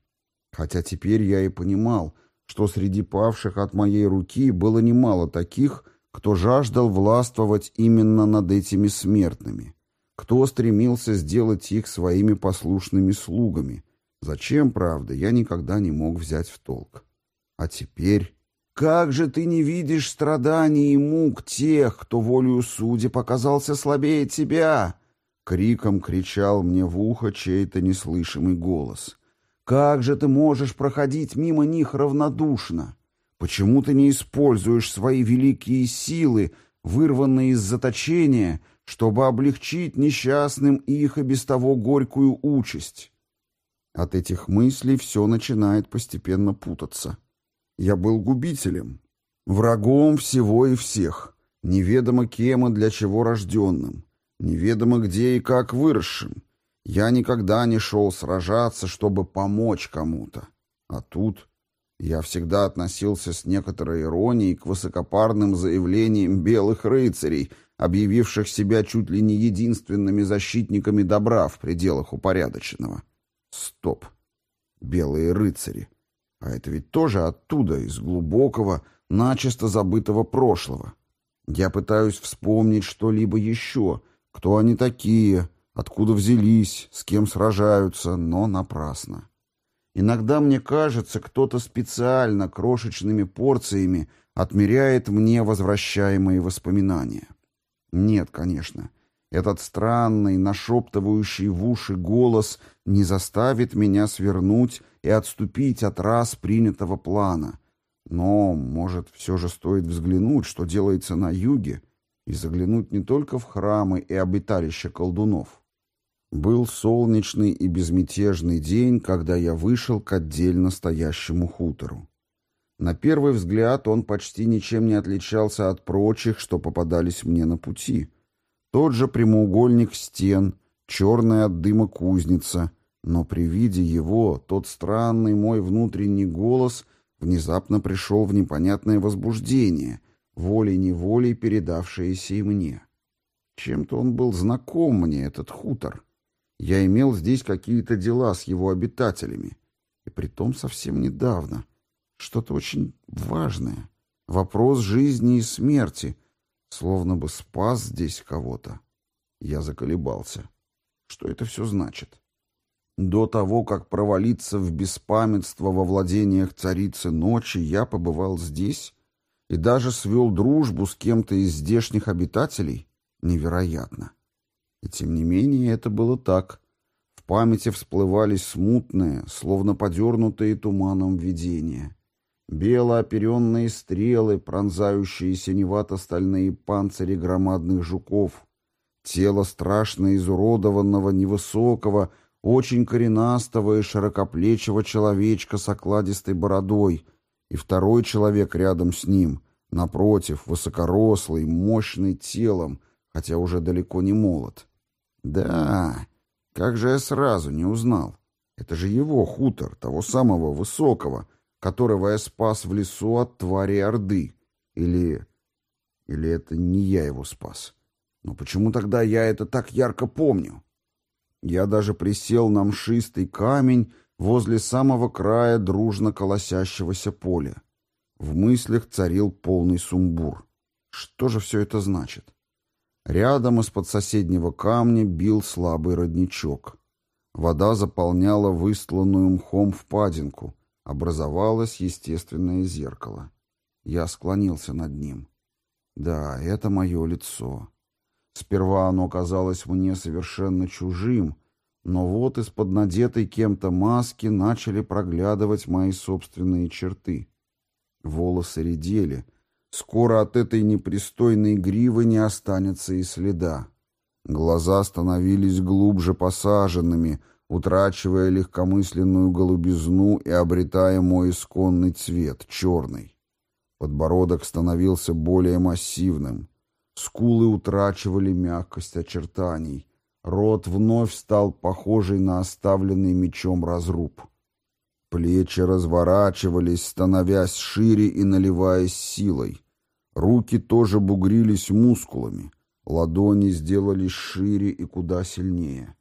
Хотя теперь я и понимал, что среди павших от моей руки было немало таких, кто жаждал властвовать именно над этими смертными, кто стремился сделать их своими послушными слугами. Зачем, правда, я никогда не мог взять в толк. А теперь... Как же ты не видишь страданий и мук тех, кто волею судеб показался слабее тебя? Криком кричал мне в ухо чей-то неслышимый голос. Как же ты можешь проходить мимо них равнодушно? Почему ты не используешь свои великие силы, вырванные из заточения, чтобы облегчить несчастным их и без того горькую участь? От этих мыслей все начинает постепенно путаться. Я был губителем, врагом всего и всех, неведомо кем и для чего рожденным, неведомо где и как выросшим. Я никогда не шел сражаться, чтобы помочь кому-то. А тут я всегда относился с некоторой иронией к высокопарным заявлениям белых рыцарей, объявивших себя чуть ли не единственными защитниками добра в пределах упорядоченного. Стоп. Белые рыцари. А это ведь тоже оттуда, из глубокого, начисто забытого прошлого. Я пытаюсь вспомнить что-либо еще, кто они такие, откуда взялись, с кем сражаются, но напрасно. Иногда мне кажется, кто-то специально крошечными порциями отмеряет мне возвращаемые воспоминания. Нет, конечно, этот странный, нашептывающий в уши голос не заставит меня свернуть и отступить от раз принятого плана. Но, может, все же стоит взглянуть, что делается на юге, и заглянуть не только в храмы и обиталища колдунов. Был солнечный и безмятежный день, когда я вышел к отдельно стоящему хутору. На первый взгляд он почти ничем не отличался от прочих, что попадались мне на пути. Тот же прямоугольник стен, черная от дыма кузница — но при виде его тот странный мой внутренний голос внезапно пришел в непонятное возбуждение, волей-неволей передавшееся и мне. Чем-то он был знаком мне, этот хутор. Я имел здесь какие-то дела с его обитателями, и притом совсем недавно. Что-то очень важное. Вопрос жизни и смерти, словно бы спас здесь кого-то. Я заколебался. Что это все значит? До того, как провалиться в беспамятство во владениях царицы ночи, я побывал здесь и даже свел дружбу с кем-то из здешних обитателей. Невероятно. И тем не менее это было так. В памяти всплывали смутные, словно подернутые туманом видения. Белооперенные стрелы, пронзающие синевато-стальные панцири громадных жуков, тело страшно изуродованного, невысокого, очень коренастого и широкоплечего человечка с окладистой бородой, и второй человек рядом с ним, напротив, высокорослый, мощный телом, хотя уже далеко не молод. Да, как же я сразу не узнал. Это же его хутор, того самого высокого, которого я спас в лесу от твари Орды. Или... или это не я его спас? Но почему тогда я это так ярко помню? Я даже присел на мшистый камень возле самого края дружно колосящегося поля. В мыслях царил полный сумбур. Что же все это значит? Рядом из-под соседнего камня бил слабый родничок. Вода заполняла выстланную мхом впадинку. Образовалось естественное зеркало. Я склонился над ним. Да, это мое лицо. Сперва оно казалось мне совершенно чужим, Но вот из-под надетой кем-то маски начали проглядывать мои собственные черты. Волосы редели. Скоро от этой непристойной гривы не останется и следа. Глаза становились глубже посаженными, утрачивая легкомысленную голубизну и обретая мой исконный цвет, черный. Подбородок становился более массивным. Скулы утрачивали мягкость очертаний. Рот вновь стал похожий на оставленный мечом разруб. Плечи разворачивались, становясь шире и наливаясь силой. Руки тоже бугрились мускулами. Ладони сделались шире и куда сильнее.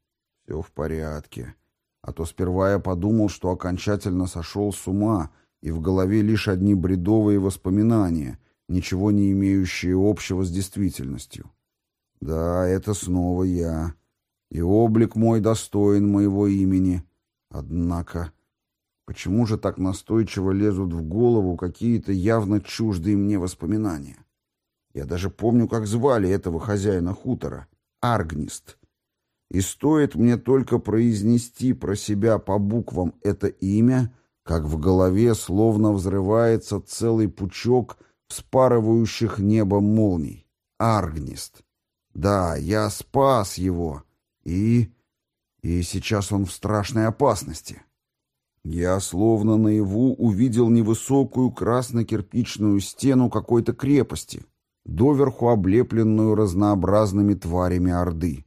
Все в порядке. А то сперва я подумал, что окончательно сошел с ума, и в голове лишь одни бредовые воспоминания, ничего не имеющие общего с действительностью. Да, это снова я. И облик мой достоин моего имени. Однако, почему же так настойчиво лезут в голову какие-то явно чуждые мне воспоминания? Я даже помню, как звали этого хозяина хутора. Аргнист. И стоит мне только произнести про себя по буквам это имя — как в голове словно взрывается целый пучок вспарывающих небо молний. Аргнист. Да, я спас его. И... И сейчас он в страшной опасности. Я словно наяву увидел невысокую красно-кирпичную стену какой-то крепости, доверху облепленную разнообразными тварями Орды.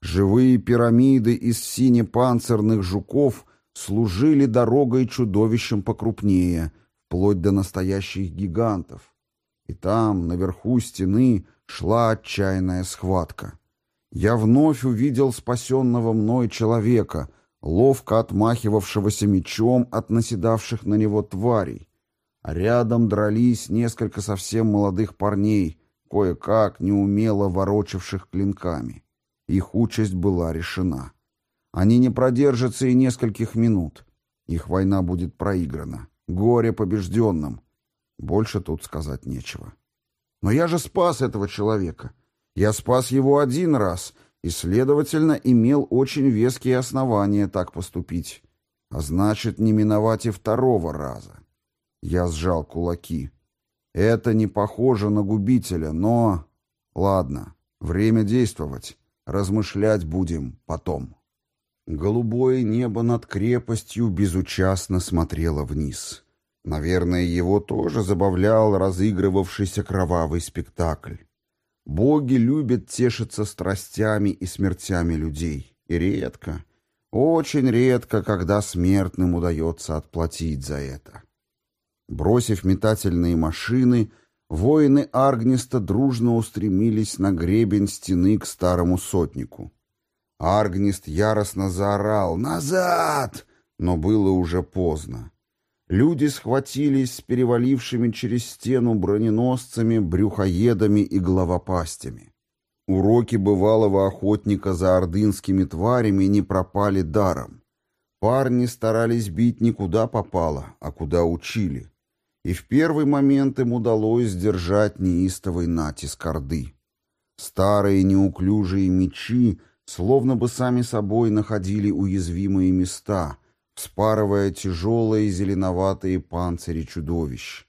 Живые пирамиды из синепанцирных жуков служили дорогой чудовищам покрупнее, вплоть до настоящих гигантов. И там, наверху стены, шла отчаянная схватка. Я вновь увидел спасенного мной человека, ловко отмахивавшегося мечом от наседавших на него тварей. А рядом дрались несколько совсем молодых парней, кое-как неумело ворочавших клинками. Их участь была решена. Они не продержатся и нескольких минут. Их война будет проиграна. Горе побежденным. Больше тут сказать нечего. Но я же спас этого человека. Я спас его один раз и, следовательно, имел очень веские основания так поступить. А значит, не миновать и второго раза. Я сжал кулаки. Это не похоже на губителя, но... Ладно, время действовать. Размышлять будем потом. Голубое небо над крепостью безучастно смотрело вниз. Наверное, его тоже забавлял разыгрывавшийся кровавый спектакль. Боги любят тешиться страстями и смертями людей. И редко, очень редко, когда смертным удается отплатить за это. Бросив метательные машины, воины Аргниста дружно устремились на гребень стены к старому сотнику. Аргнист яростно заорал «Назад!», но было уже поздно. Люди схватились с перевалившими через стену броненосцами, брюхоедами и головопастями. Уроки бывалого охотника за ордынскими тварями не пропали даром. Парни старались бить не куда попало, а куда учили. И в первый момент им удалось сдержать неистовый натиск Орды. Старые неуклюжие мечи словно бы сами собой находили уязвимые места, вспарывая тяжелые зеленоватые панцири чудовищ.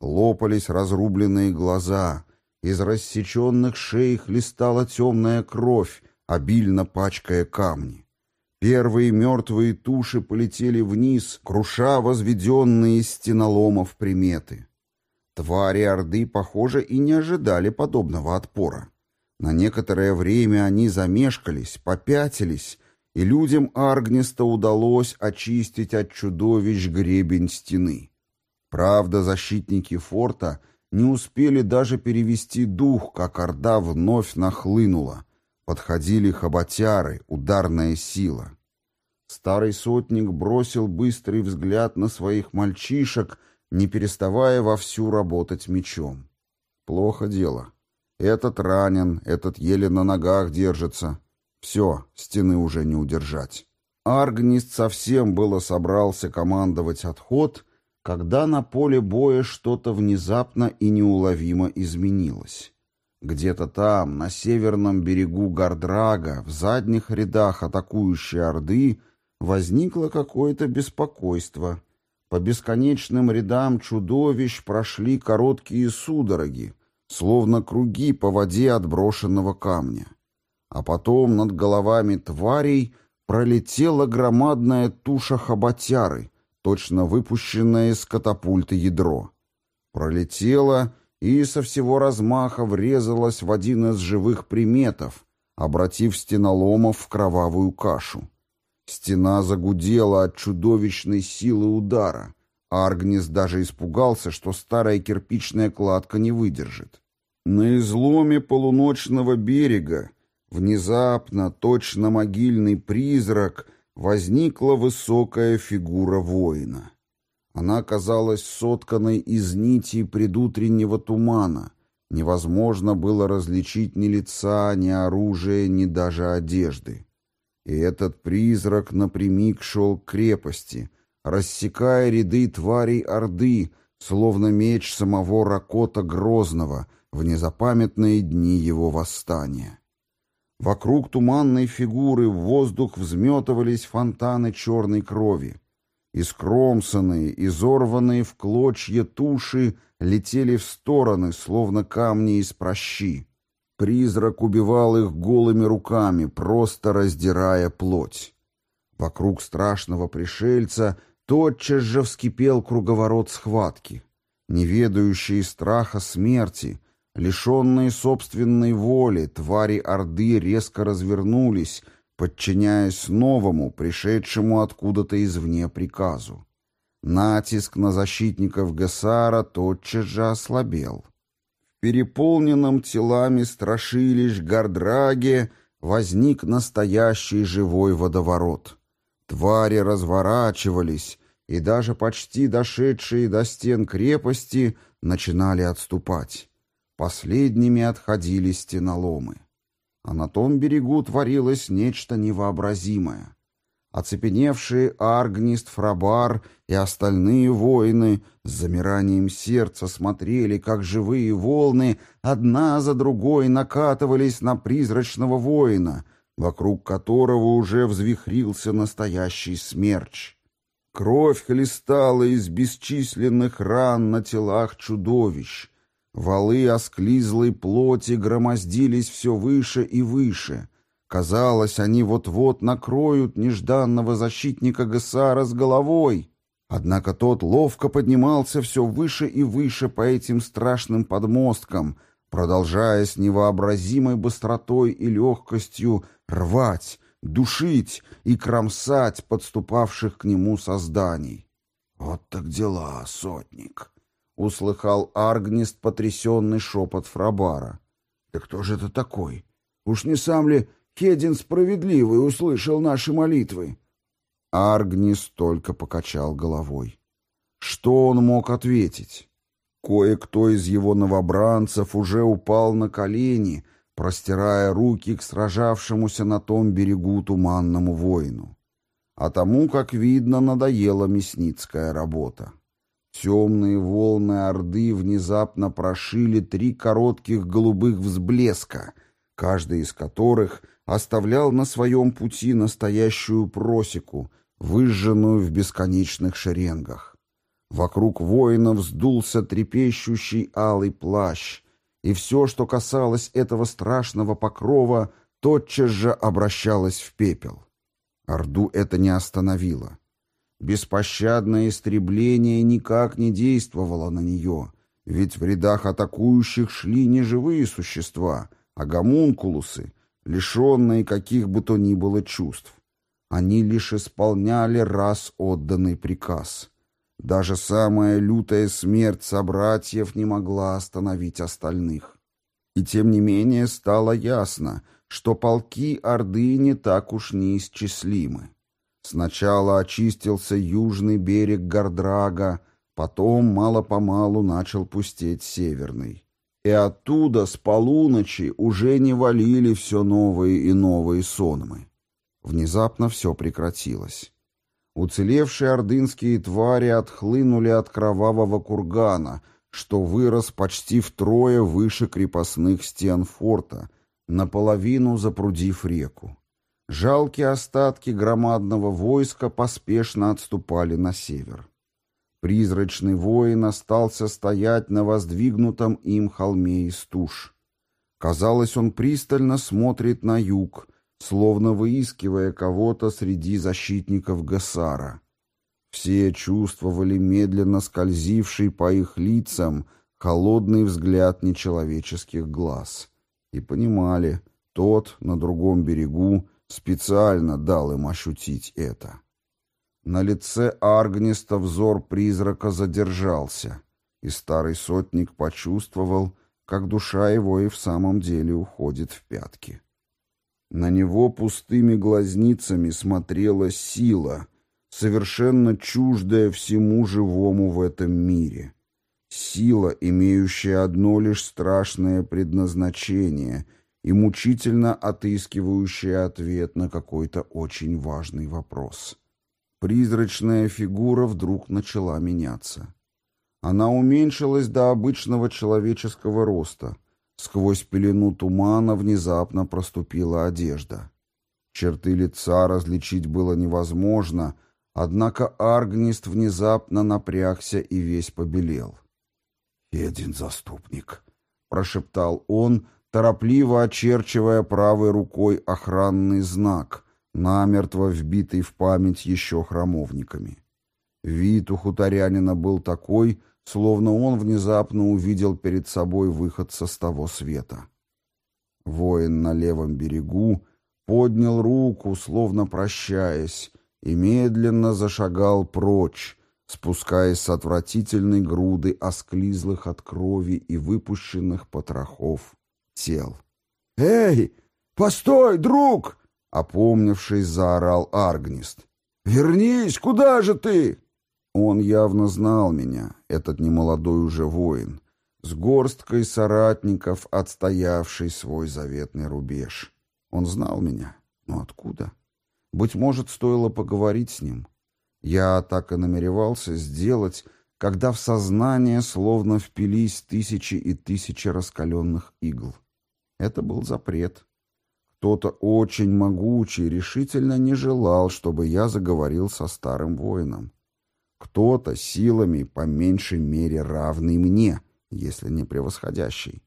Лопались разрубленные глаза, из рассеченных шеи хлестала темная кровь, обильно пачкая камни. Первые мертвые туши полетели вниз, круша возведенные из стеноломов приметы. Твари Орды, похоже, и не ожидали подобного отпора. На некоторое время они замешкались, попятились, и людям Аргниста удалось очистить от чудовищ гребень стены. Правда, защитники форта не успели даже перевести дух, как Орда вновь нахлынула. Подходили хоботяры, ударная сила. Старый сотник бросил быстрый взгляд на своих мальчишек, не переставая вовсю работать мечом. Плохо дело. Этот ранен, этот еле на ногах держится. Все, стены уже не удержать. Аргнист совсем было собрался командовать отход, когда на поле боя что-то внезапно и неуловимо изменилось. Где-то там, на северном берегу Гардрага, в задних рядах атакующей Орды, возникло какое-то беспокойство. По бесконечным рядам чудовищ прошли короткие судороги, словно круги по воде отброшенного камня. А потом над головами тварей пролетела громадная туша хоботяры, точно выпущенное из катапульты ядро. Пролетела и со всего размаха врезалась в один из живых приметов, обратив стеноломов в кровавую кашу. Стена загудела от чудовищной силы удара. Аргнис даже испугался, что старая кирпичная кладка не выдержит. На изломе полуночного берега внезапно, точно могильный призрак, возникла высокая фигура воина. Она казалась сотканной из нитей предутреннего тумана. Невозможно было различить ни лица, ни оружия, ни даже одежды. И этот призрак напрямик шел к крепости, рассекая ряды тварей Орды, словно меч самого Ракота Грозного в незапамятные дни его восстания. Вокруг туманной фигуры в воздух взметывались фонтаны черной крови. Искромсанные, изорванные в клочья туши летели в стороны, словно камни из прощи. Призрак убивал их голыми руками, просто раздирая плоть. Вокруг страшного пришельца тотчас же вскипел круговорот схватки. Неведающие страха смерти, лишенные собственной воли, твари Орды резко развернулись — подчиняясь новому, пришедшему откуда-то извне приказу. Натиск на защитников Гессара тотчас же ослабел. В переполненном телами страшилищ Гардраге возник настоящий живой водоворот. Твари разворачивались, и даже почти дошедшие до стен крепости начинали отступать. Последними отходили стеноломы. А на том берегу творилось нечто невообразимое. Оцепеневшие Аргнист, Фрабар и остальные воины с замиранием сердца смотрели, как живые волны одна за другой накатывались на призрачного воина, вокруг которого уже взвихрился настоящий смерч. Кровь хлестала из бесчисленных ран на телах чудовищ, Валы осклизлой плоти громоздились все выше и выше. Казалось, они вот-вот накроют нежданного защитника Гессара с головой. Однако тот ловко поднимался все выше и выше по этим страшным подмосткам, продолжая с невообразимой быстротой и легкостью рвать, душить и кромсать подступавших к нему созданий. «Вот так дела, сотник!» Услыхал Аргнист потрясенный шепот Фрабара. «Да кто же это такой? Уж не сам ли Хедин справедливый услышал наши молитвы?» Аргнист только покачал головой. Что он мог ответить? Кое-кто из его новобранцев уже упал на колени, простирая руки к сражавшемуся на том берегу туманному воину. А тому, как видно, надоела мясницкая работа. Темные волны Орды внезапно прошили три коротких голубых взблеска, каждый из которых оставлял на своем пути настоящую просеку, выжженную в бесконечных шеренгах. Вокруг воина вздулся трепещущий алый плащ, и все, что касалось этого страшного покрова, тотчас же обращалось в пепел. Орду это не остановило. Беспощадное истребление никак не действовало на нее, ведь в рядах атакующих шли не живые существа, а гомункулусы, лишенные каких бы то ни было чувств. Они лишь исполняли раз отданный приказ. Даже самая лютая смерть собратьев не могла остановить остальных. И тем не менее стало ясно, что полки Орды не так уж неисчислимы. Сначала очистился южный берег Гардрага, потом мало-помалу начал пустеть северный. И оттуда с полуночи уже не валили все новые и новые сонмы. Внезапно все прекратилось. Уцелевшие ордынские твари отхлынули от кровавого кургана, что вырос почти втрое выше крепостных стен форта, наполовину запрудив реку. Жалкие остатки громадного войска поспешно отступали на север. Призрачный воин остался стоять на воздвигнутом им холме из туш. Казалось, он пристально смотрит на юг, словно выискивая кого-то среди защитников Гессара. Все чувствовали медленно скользивший по их лицам холодный взгляд нечеловеческих глаз и понимали, тот на другом берегу специально дал им ощутить это. На лице Аргниста взор призрака задержался, и старый сотник почувствовал, как душа его и в самом деле уходит в пятки. На него пустыми глазницами смотрела сила, совершенно чуждая всему живому в этом мире. Сила, имеющая одно лишь страшное предназначение и мучительно отыскивающая ответ на какой-то очень важный вопрос. Призрачная фигура вдруг начала меняться. Она уменьшилась до обычного человеческого роста — Сквозь пелену тумана внезапно проступила одежда. Черты лица различить было невозможно, однако Аргнист внезапно напрягся и весь побелел. «Един заступник», — прошептал он, торопливо очерчивая правой рукой охранный знак, намертво вбитый в память еще храмовниками. Вид у хуторянина был такой, словно он внезапно увидел перед собой выход со того света. Воин на левом берегу поднял руку, словно прощаясь, и медленно зашагал прочь, спускаясь с отвратительной груды осклизлых от крови и выпущенных потрохов тел. «Эй, постой, друг!» — опомнившись, заорал Аргнист. «Вернись, куда же ты?» Он явно знал меня, этот немолодой уже воин, с горсткой соратников, отстоявший свой заветный рубеж. Он знал меня, но откуда? Быть может, стоило поговорить с ним. Я так и намеревался сделать, когда в сознание словно впились тысячи и тысячи раскаленных игл. Это был запрет. Кто-то очень могучий решительно не желал, чтобы я заговорил со старым воином. Кто-то силами по меньшей мере равный мне, если не превосходящий.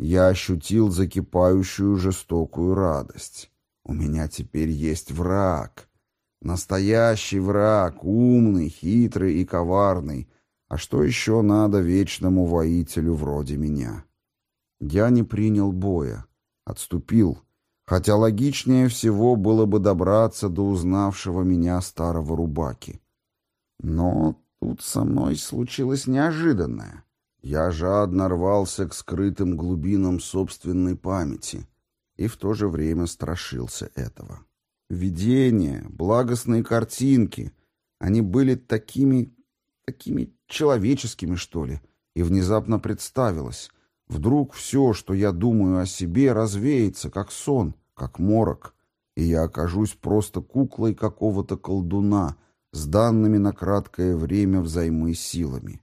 Я ощутил закипающую жестокую радость. У меня теперь есть враг. Настоящий враг, умный, хитрый и коварный. А что еще надо вечному воителю вроде меня? Я не принял боя, отступил, хотя логичнее всего было бы добраться до узнавшего меня старого рубаки. Но тут со мной случилось неожиданное. Я жадно рвался к скрытым глубинам собственной памяти и в то же время страшился этого. Видения, благостные картинки, они были такими, такими человеческими, что ли, и внезапно представилось. Вдруг все, что я думаю о себе, развеется, как сон, как морок, и я окажусь просто куклой какого-то колдуна — с данными на краткое время взаймы силами.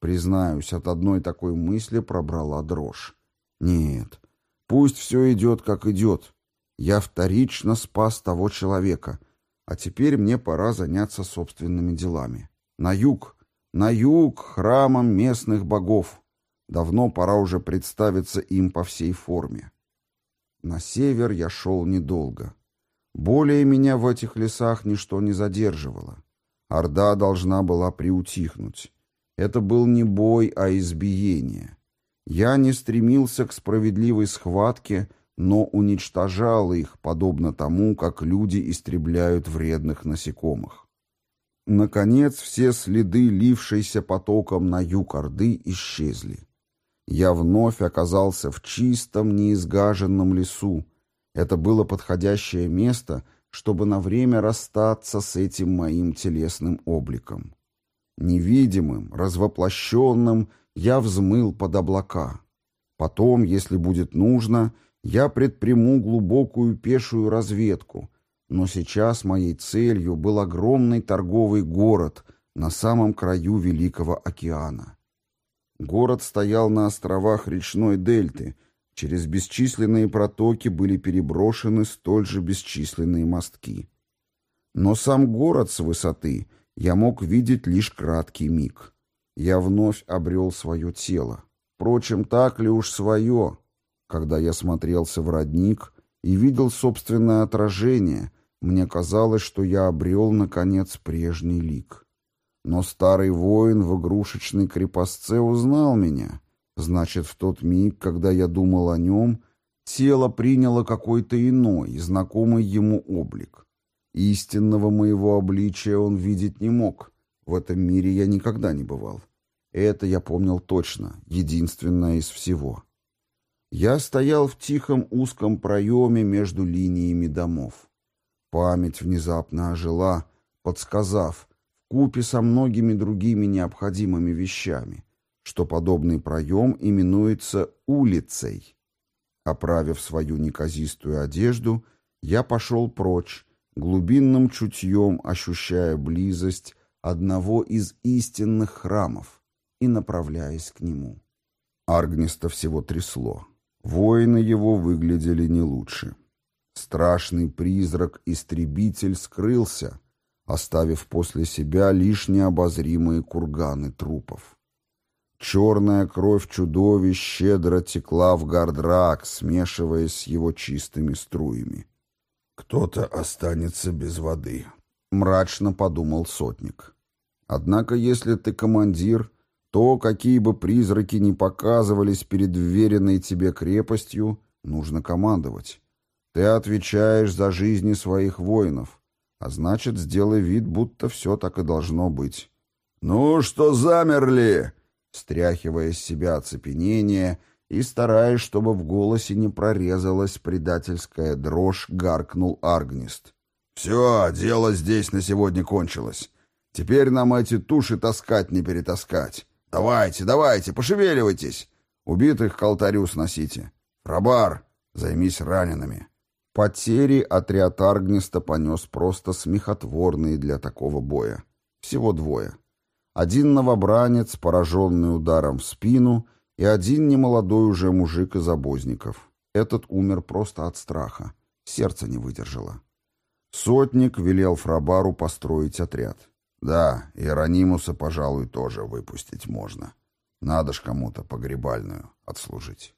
Признаюсь, от одной такой мысли пробрала дрожь. Нет, пусть все идет, как идет. Я вторично спас того человека, а теперь мне пора заняться собственными делами. На юг, на юг, храмом местных богов. Давно пора уже представиться им по всей форме. На север я шел недолго. Более меня в этих лесах ничто не задерживало. Орда должна была приутихнуть. Это был не бой, а избиение. Я не стремился к справедливой схватке, но уничтожал их, подобно тому, как люди истребляют вредных насекомых. Наконец, все следы, лившиеся потоком на юг Орды, исчезли. Я вновь оказался в чистом, неизгаженном лесу, это было подходящее место, чтобы на время расстаться с этим моим телесным обликом. Невидимым, развоплощенным я взмыл под облака. Потом, если будет нужно, я предприму глубокую пешую разведку, но сейчас моей целью был огромный торговый город на самом краю Великого океана. Город стоял на островах речной дельты, через бесчисленные протоки были переброшены столь же бесчисленные мостки. Но сам город с высоты я мог видеть лишь краткий миг. Я вновь обрел свое тело. Впрочем, так ли уж свое? Когда я смотрелся в родник и видел собственное отражение, мне казалось, что я обрел, наконец, прежний лик. Но старый воин в игрушечной крепостце узнал меня. Значит, в тот миг, когда я думал о нем, тело приняло какой-то иной, знакомый ему облик. Истинного моего обличия он видеть не мог. В этом мире я никогда не бывал. Это я помнил точно, единственное из всего. Я стоял в тихом узком проеме между линиями домов. Память внезапно ожила, подсказав, купе со многими другими необходимыми вещами, что подобный проем именуется улицей. Оправив свою неказистую одежду, я пошел прочь, глубинным чутьем ощущая близость одного из истинных храмов и направляясь к нему. Аргниста всего трясло. Воины его выглядели не лучше. Страшный призрак-истребитель скрылся, оставив после себя лишь необозримые курганы трупов. Черная кровь чудовищ щедро текла в гардрак, смешиваясь с его чистыми струями. «Кто-то останется без воды», — мрачно подумал сотник. «Однако, если ты командир, то, какие бы призраки ни показывались перед вверенной тебе крепостью, нужно командовать. Ты отвечаешь за жизни своих воинов, а значит, сделай вид, будто все так и должно быть. «Ну что замерли?» Стряхивая с себя оцепенение и стараясь, чтобы в голосе не прорезалась предательская дрожь, гаркнул Аргнист. «Все, дело здесь на сегодня кончилось. Теперь нам эти туши таскать не перетаскать. Давайте, давайте, пошевеливайтесь. Убитых к алтарю сносите. Рабар, займись ранеными». Потери отряд Аргниста понес просто смехотворные для такого боя. Всего двое. Один новобранец, пораженный ударом в спину, и один немолодой уже мужик из обозников. Этот умер просто от страха. Сердце не выдержало. Сотник велел Фрабару построить отряд. Да, Иеронимуса, пожалуй, тоже выпустить можно. Надо ж кому-то погребальную отслужить.